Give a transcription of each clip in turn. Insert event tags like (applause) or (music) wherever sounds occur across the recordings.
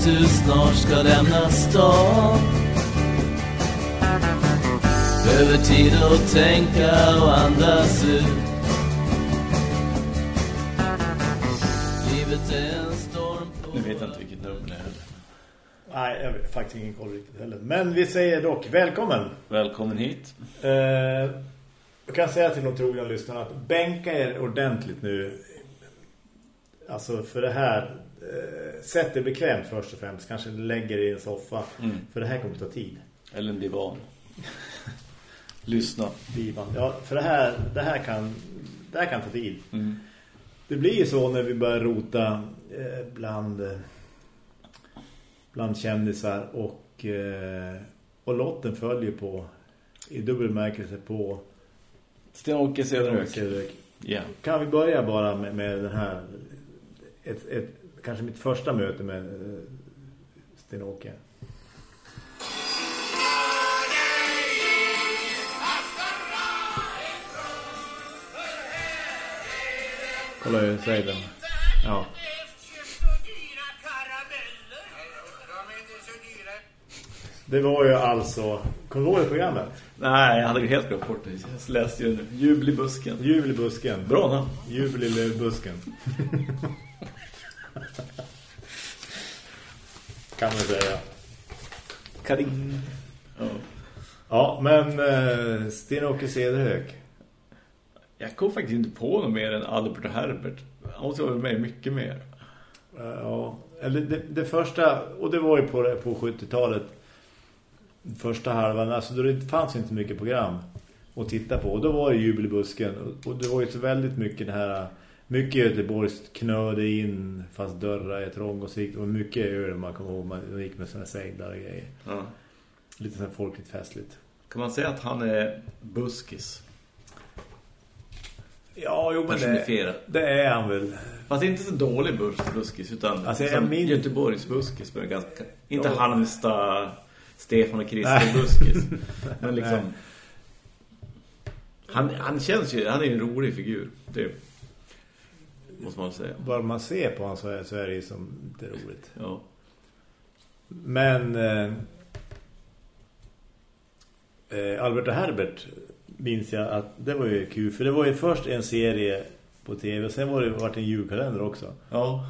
att du snart ska lämna stan Behöver tid att tänka och andas ut Livet är en storm på Nu vet jag inte vilket nummer det är. Nej, jag har faktiskt ingen koll riktigt heller. Men vi säger dock välkommen. Välkommen hit. Eh, jag kan säga till de trogna lyssnarna att bänka er ordentligt nu. Alltså för det här, eh, sätt er bekvämt först och främst. Kanske lägger er i en soffa. Mm. För det här kommer ta tid. Eller en divan. (laughs) Lyssna. Divan. Ja, för det här, det här kan, det här kan ta tid. Mm. Det blir ju så när vi börjar rota eh, bland, bland kändisar och, eh, och lotten följer på i dubbelmärkelse på Sten-Åke Cederhök. Ja. Kan vi börja bara med, med den här ett, ett, kanske mitt första möte med eh, Sten-Åke. Kolla hur säger den. Ja. Det var ju alltså Kommer du ihåg det programmet? Nej, jag hade ju helt glömt bort det. Jag läste ju. Jubel i busken. Jubel i busken Bra namn. Jubel i busken Kan man säga Karin. Ja. Ja, men eh, Sten-Åke Cederhök Jag kom faktiskt inte på något mer än Albert och Herbert. Han måste vara med mycket mer. Eh, Ja, eller det, det första Och det var ju på, på 70-talet Första halvan Alltså då det fanns inte mycket program Att titta på Och då var det Jubel i busken och, och det var ju så väldigt mycket det här Mycket Göteborgs knöde in Fast dörrar är trång och sikt Och mycket öl man kommer ihåg Man gick med såna seglar och grejer Ja. Lite så här folkligt festligt Kan man säga att han är buskis? Ja, jo men det, det är han väl Fast inte så dålig bus- buskis utan Alltså, jag som min- Göteborgs buskis men ganska inte Ja. Halmstad Stefan och Christer buskis. Men (laughs) liksom han, han känns ju han är en rolig figur. Det måste man säga. Bara man ser på honom så är, så är det ju som det är roligt Ja. Men eh, eh, Albert och Herbert minns jag att det var ju kul För det var ju först en serie på tv Och sen var det varit en julkalender också Ja.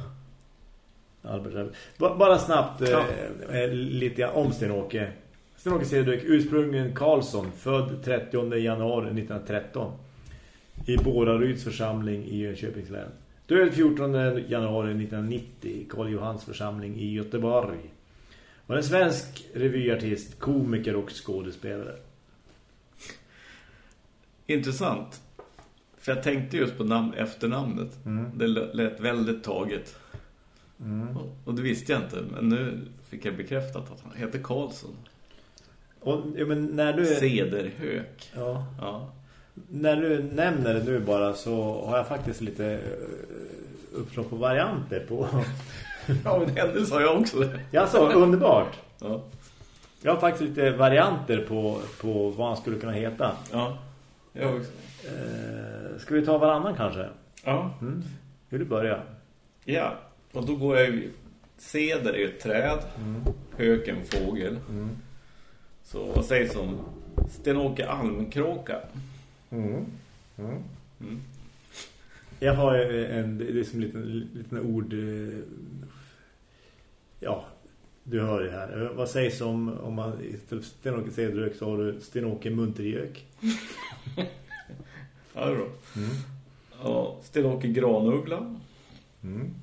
Albert Herbert. Ba- Bara snabbt eh, Ja. eh, lite om Sten-Åke Sten-Åke Cederhök, ursprungligen Karlsson Född 30 januari 1913 I Båraryds församling i Jönköpings län Död 14 januari 1990 i Karl Johans församling i Göteborg var en svensk revyartist, komiker och skådespelare. Intressant. För jag tänkte just på namn, efternamnet. Mm. Det lät väldigt taget. Mm. Och, och det visste jag inte. Men nu fick jag bekräftat att han heter Karlsson. Och, ja, men när du, Cederhök. ja, Ja. När du nämner det nu bara så har jag faktiskt lite eh, uppslag på varianter på. (laughs) Ja, men henne sa jag också det. Jag sa underbart. Ja. Jag har faktiskt lite varianter på, på vad han skulle kunna heta. Ja. Jag också. Eh, ska vi ta varannan kanske? Ja. Mm. Vill du börja? Ja. Och då går jag ju... Ceder är ett träd. Hök en fågel. Mm. Så vad sägs om Sten-Åke Almkråka? Mm. Mm. Mm. Jag har en, det är som en liten, liten ord eh, ja, du hör det här. Vad sägs om, om man istället för Sten-Åke Cederhök så har du Sten-Åke Muntergök? Ja, det är bra. Mm. Ja, Sten-Åke Granuggla. Mm.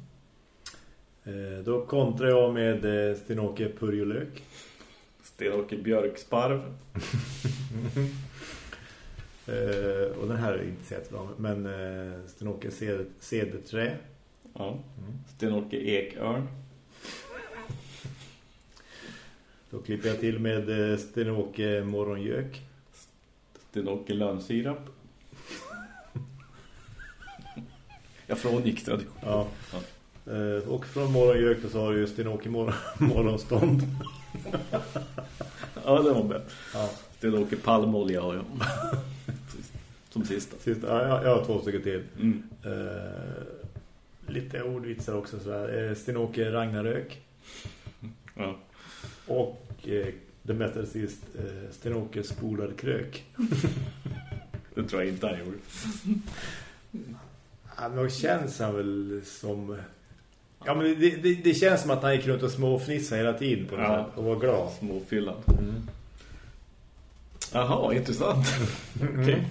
Eh, Då kontrar jag med eh, Sten-Åke Purjolök. Sten-Åke Björksparv. (laughs) Eh, Och den här är inte så jättebra, men eh, Sten-Åke Ced- Cederträ. Ja. Mm. Sten-Åke Ekörn. Då klipper jag till med eh, Sten-Åke Morgongök. Sten-Åke Lönnsirap. Jag frångick tradition. Ja. Eh, Och från Morgongök så har du ju Sten-Åke Mor- (laughs) Morgonstånd. Ja, det var bra. Ja. Sten-Åke Palmolja har jag. Som sista. Sist, ja, jag, jag har två stycken till. Mm. Eh, lite ordvitsar också. Så här. Eh, Sten-Åke Ragnarök. Ja. Och eh, det mesta sist eh, Sten-Åke spolad krök. (laughs) Det tror jag inte han gjorde. Ja, men känns han väl som... Ja, men det, det, det känns som att han gick runt och småfnissade hela tiden på Ja. och var glad. Småfyllan. Mm. Jaha, intressant. (laughs) Okej.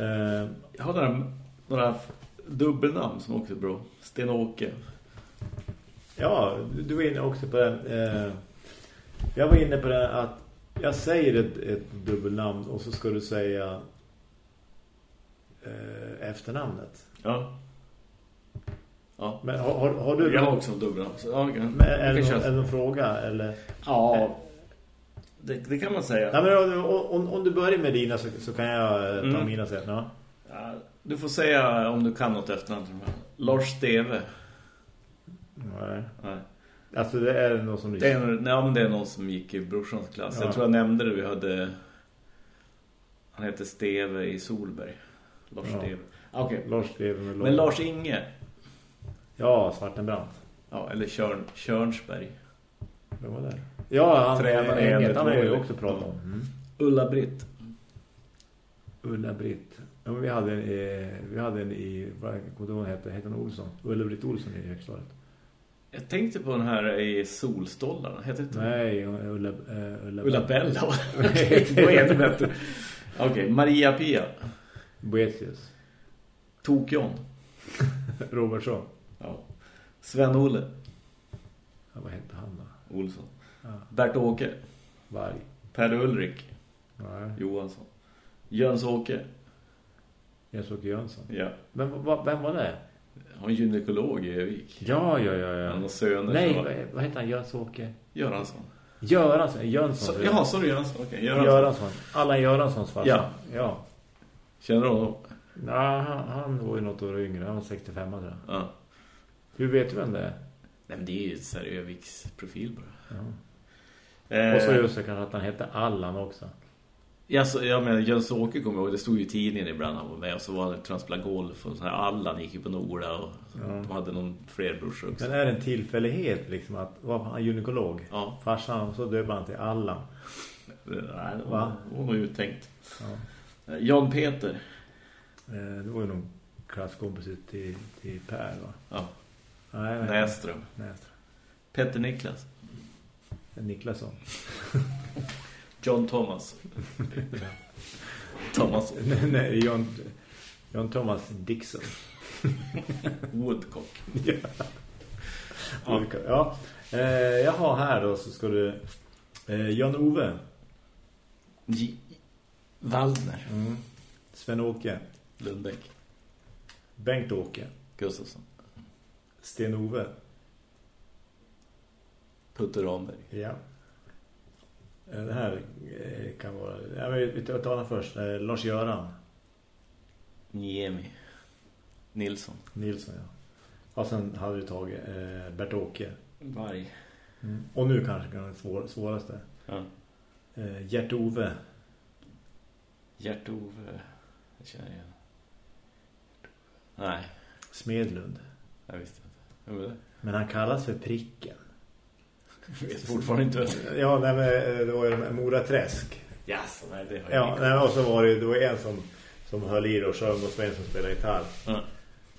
Eh, Jag har några, några dubbelnamn som också är bra. Sten-Åke. ja, du- var inne också på den. Eh, jag var inne på den att jag säger ett, ett dubbelnamn och så ska du säga eh, efternamnet. Ja. Ja. Men har, har, har du... Jag har också en dubbelnamn. Så, ja, okay. Men är, det någon, är någon fråga? Eller? Ja. Det, det kan man säga. Nej, men om, om, du börjar med dina så, så kan jag ta Mm. mina sen. Ja. Ja, Du får säga om du kan något efternamn. Lars Steve. Nej. Nej. Alltså det är någon som... Det är, nej, men det är någon som gick i brorsans klass. Ja. Jag tror jag nämnde det. Vi hade... Han heter Steve i Solberg. Lars Ja. Steve. Okej. Lars Steven med Men Lars Inge. Ja, Svartenbrandt. Ja, eller Körn, Körnsberg. Vem var det? Ja, han, Tränare Enget, han har ju också pratat om. Mm. Ulla-Britt. Ulla-Britt. Ja, men vi hade en, eh, vi hade en i, vad kommer hon hette? Hette hon Olsson? Ulla-Britt Olsson i högstadiet. Jag tänkte på den här i Solstollarna. Heter det Nej, Ulla, eh, Ulla, Ulla Bella. (laughs) Var ännu bättre. Okej, Maria Pia. Boetius. Tok-John. (laughs) Robertsson. Ja. Sven-Olle Ja, vad hette han då? Olsson. Bert-Åke. Varg. Per Ulrik Nej, Johansson. Jöns-Åke. Jens-Åke Jönsson. Ja. Men vad, vem var det? Han är gynekolog i Övik. Ja, ja, ja. Han ja. har söner. Nej, som- vad, heter han? Jöns-Åke? Göransson. Göransson. Jönsson. Så, jaha, sorry Göransson. Okej, Göransson. Göransson. Allan Göranssons farsa. Ja. ja. Känner du honom? Ja, han, han var ju något år yngre. Han var 65 tror jag. Ja. Hur vet du vem det är? Nej, men det är ju så här Öviks profil bara. Ja. Eh, Och så just det kanske att han hette Allan också. Ja, så, jag menar, Jöns Åke kommer ihåg, det stod ju i tidningen ibland han var med och så var det transpla golf och så här, Allan gick ju på Nora och Ja. de hade någon fler brorsor också. Men är det en tillfällighet liksom att var han gynekolog? Ja, Farsan så döpte han till Allan. nej, det Va? var, var uttänkt. Ja. Eh, Jan Peter. Eh, det var ju någon klasskompis till, till Per va? Ja, nej. Näström. Näström. Petter Niklas. Niklasson. (laughs) John Thomas. (laughs) Thomas nej, nej, John, John Thomas Dixon. (laughs) Woodcock. ja. Ja. ja. Eh, jag har här då så ska du eh, Jan-Ove. J. Waldner. Mm. Sven-Åke. Lundbäck. Bengt-Åke. Gustafsson. Sten-Ove. Putte Ramberg. Ja. Det här eh, kan vara... Ja, men vi tar tar den först. Eh, Lars-Göran Niemi. Nilsson. Nilsson, ja. Och sen hade vi tagit eh, Bert-Åke. Varg. Och nu kanske kan det svår, svåraste. Ja. Eh, Gert-Ove. Gert-Ove. Jag känner igen. Nej, Smedlund. jag visste inte. Det? Men han kallas för Pricken. Jag vet fortfarande inte. Ja, nej, men eh, det var ju Mora Träsk. Yes, nej, det har jag Ja, nej, och så var det, det var en som, som höll i och sjöng och Sven som spelade gitarr. Ja.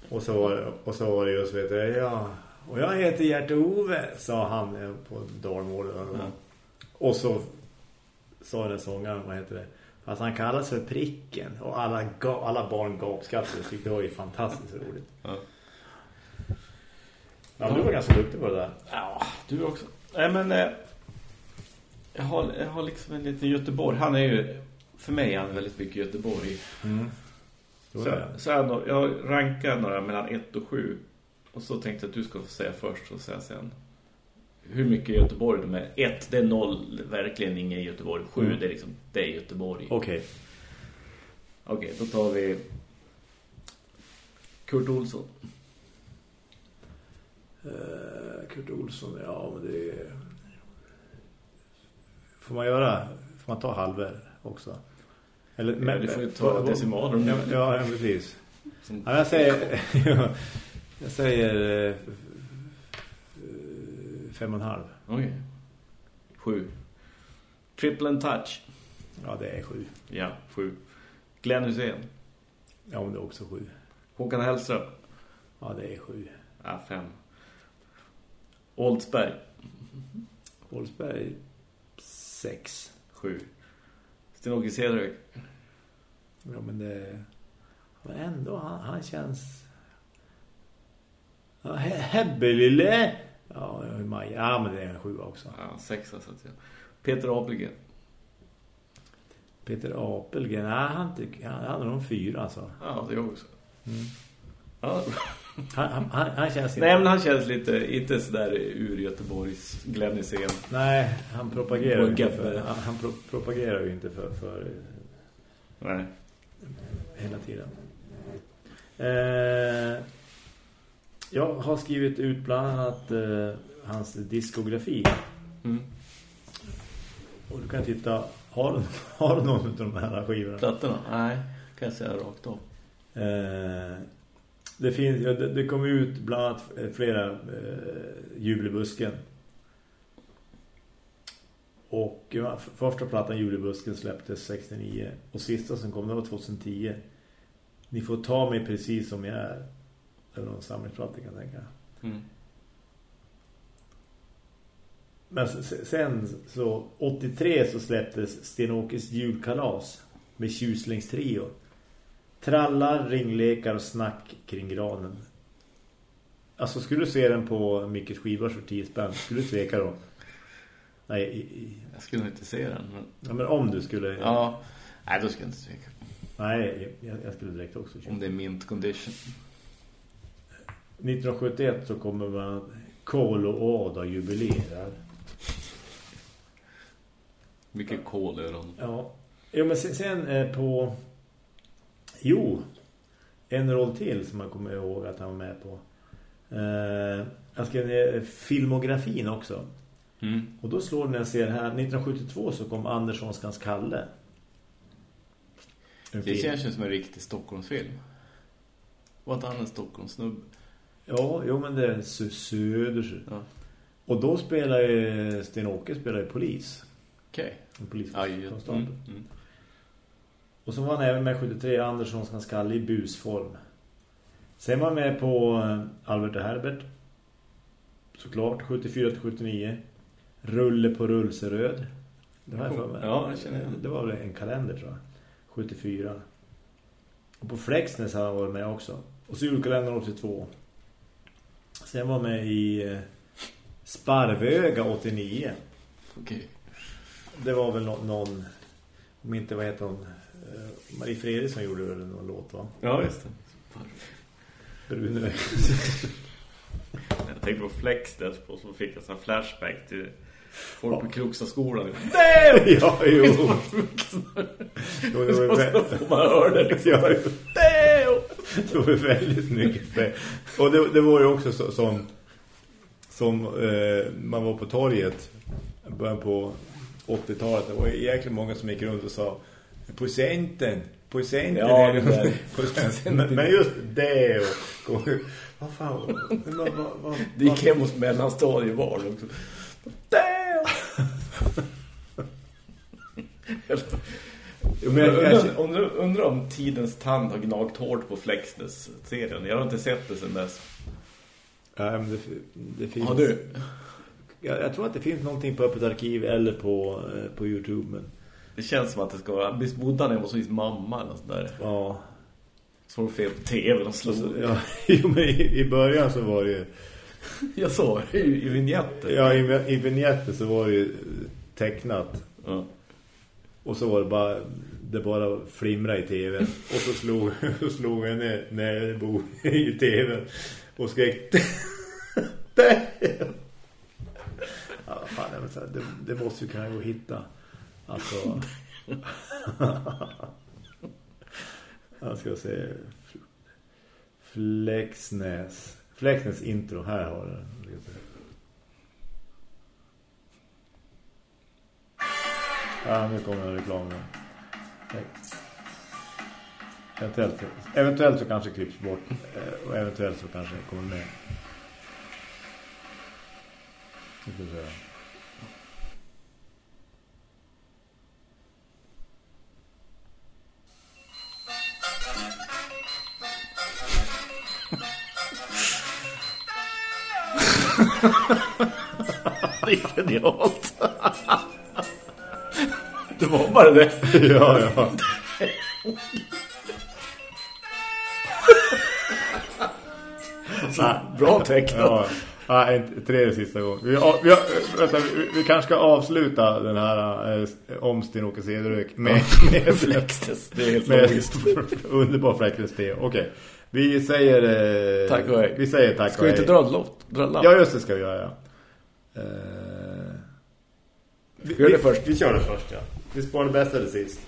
Och så var, det- och så var det just, vet du, ja, och jag heter Gert-Ove, sa han eh, på Dalmål. Ja. Och så sa den sångaren, vad heter det? Fast han kallas för Pricken. Och alla, alla barn gapskrattade. Tyckte det var ju fantastiskt roligt. Ja. Ja, du var ganska duktig på det där. Ja, du också. Nej, men eh, jag, har, jag har liksom en liten Göteborg. Han är ju, för mig är han väldigt mycket Göteborg. Mm. Så, så jag, jag rankar några mellan 1 och 7. Och så tänkte jag att du ska få säga först och säga sen. Hur mycket Göteborg de är. 1, det är noll, verkligen ingen Göteborg. 7, Mm. det är liksom, det är Göteborg. Okej. Okej, då tar vi Kurt Olsson. Eh, Kurt Olsson, ja men det är... Får man göra, får man ta halver också? Eller, Ja, du får ju ta decimaler om du Ja, ja, ja, precis. Som, Ja, jag säger... (laughs) jag säger... eh, fem och en halv. Oj. Sju. Triple and touch. Ja, det är sju. Ja, sju. Glenn Hussein. Ja, men det är också sju. Håkan Hellström. Ja, det är sju. Ja, fem. Oldsberg. Wolfsberg, sex. Sju. Sten-Åke Cederhök. Ja, men det... Men ändå, han, han känns... Ja, He- Hebbelille! Ja, i maj. Ja, men det är en sju också. Ja, sexa så att säga. Peter Apelgren. Peter Apelgren, nej, han, tycker, han, är nog fyra alltså. Ja, det är jag också. Mm. Ja. Han, han, han, känns inte... Nej, men han känns lite, inte sådär ur Göteborgs Glenn Hussein. Nej, han propagerar ju inte Bugga. för, han, han pro, propagerar ju inte för, för Nej. hela tiden. Eh, jag har skrivit ut bland annat eh, hans diskografi. Mm. Och du kan titta, har har du någon av de här skivorna? Plattorna? Nej, kan jag säga rakt av. Eh, det, finns, ja, det, det kom ut bland annat flera eh, Jubelbusken. Och ja, första plattan Jubelbusken släpptes 69 och sista som kom det var 2010. Ni får ta mig precis som jag är. Det var någon samlingsplatta kan jag tänka. Mm. Men sen så 83 så släpptes Sten-Åkes julkalas med tjuslängstrio. Trallar, ringlekar och snack kring granen. Alltså skulle du se den på Mickes skivars för 10 spänn, skulle du tveka då? Nej, i, i, Jag skulle inte se den. Men... ja, men om du skulle... Ja, nej då ska jag inte tveka. Nej, jag, jag skulle direkt också köpa. Om det är mint condition. 1971 så kommer man Kol och Ada jubilerar. Mycket kol i öronen. Ja. Jo, men sen, sen eh, på... Jo, en roll till som man kommer ihåg att han var med på. Eh, jag skrev filmografin också. Mm. Och då slår det när jag ser här, 1972 så kom Anderssonskans Kalle. En Det film. känns som en riktig Stockholmsfilm. Var inte han en Stockholmsnubb? Ja, jo men det är sö- söder. Ja. Och då spelar ju Sten-Åke spelar ju polis. Okej. En polis Ja. Mm. Mm. Och så var han även med 73 Anderssonskans Kalle i busform. Sen var han med på eh, Albert och Herbert. Såklart, 74-79. Rulle på Rullseröd. Det jag för mig. Ja, jag känner. Det var väl en kalender tror jag. 74. Och på Flexnäs har han varit med också. Och så julkalendern 82. Sen var han med i eh, Sparvöga 89. Okej. Det var väl nå- någon, om inte vad heter hon, Marie Fredriksson gjorde väl någon låt va? Ja, just det. Rune. Jag tänkte på Flex där på så fick jag en flashback till folk på Krokstaskolan. (laughs) ja, jo. jo det var ju (laughs) så vä- får man höra det liksom. ja, jo. det var väldigt mycket. Och det, det var ju också så, som som eh, man var på torget början på 80-talet. Det var jäkligt många som gick runt och sa procenten, procenten. Ja, är det. (laughs) Procenten. Men, men just det och, vad fan, vad, vad, vad, vad, Det gick hem hos mellanstadiebarn också. Men jag, jag, Undrar, undrar, om tidens tand har gnagt hårt på Flexness-serien. Jag har inte sett det sedan dess. Men det, det finns... Har du? Jag, jag tror att det finns någonting på Öppet arkiv eller på, eh, på Youtube. Men, Det känns som att det ska vara... Bodde han hemma hos mamma eller sånt där. ja, Så var det fel på tv och slog. alltså, ja, (laughs) jo, men i, i början så var det ju... (laughs) Jag såg i, i vignetten. Ja, i, i vignetten så var det ju tecknat. Ja. Och så var det bara det bara flimra i tvn. Och så slog, (laughs) så slog jag ner när bo i tvn och skrek! Ja, fan, det, det måste ju kunna gå att hitta. Alltså... (laughs) Jag ska se... Flexnäs. Flexnäs intro. Här har du den. Ja, nu kommer en reklam. nu. Eventuellt, eventuellt så kanske klipps bort. Eh, och eventuellt så kanske det kommer med. Nu ska vi (laughs) Det är genialt. Det var bara det. ja, ja. Så, bra tecknat. Ja, ja en, tredje sista gång. Vi, vi, vänta, vi, vi kanske ska avsluta den här eh, om Sten-Åke Cederök med, (laughs) med helt med logiskt. (laughs) underbar Flexes te. Okej. Vi säger eh, Tack och hej. Vi säger tack Ska och vi hej. inte dra lott? Dra lapp? Ja, just det ska vi göra. Ja. Eh, vi, Gör det vi- först. Vi kör det först, ja. Vi sparar det bästa till sist.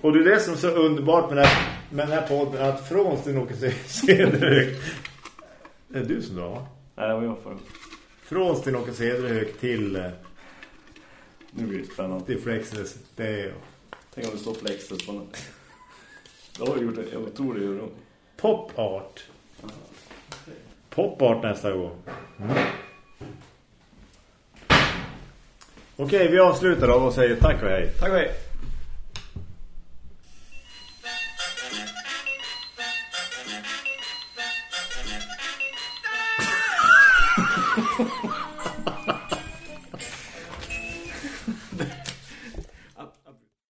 Och det är det som är så underbart med den här, med den här podden att från Sten-Åke Cederök (laughs) Det är du som drar va? Nej, det var jag för. Från Sten-Åke Cederhök till, eh, Nu blir det spännande. till Flexes det är Tänk om det står Flexes på den. Då har du gjort det. Jag tror det gör det. Pop art. Pop art nästa gång. Mm. Okej, vi avslutar då och säger tack och hej. Tack och hej.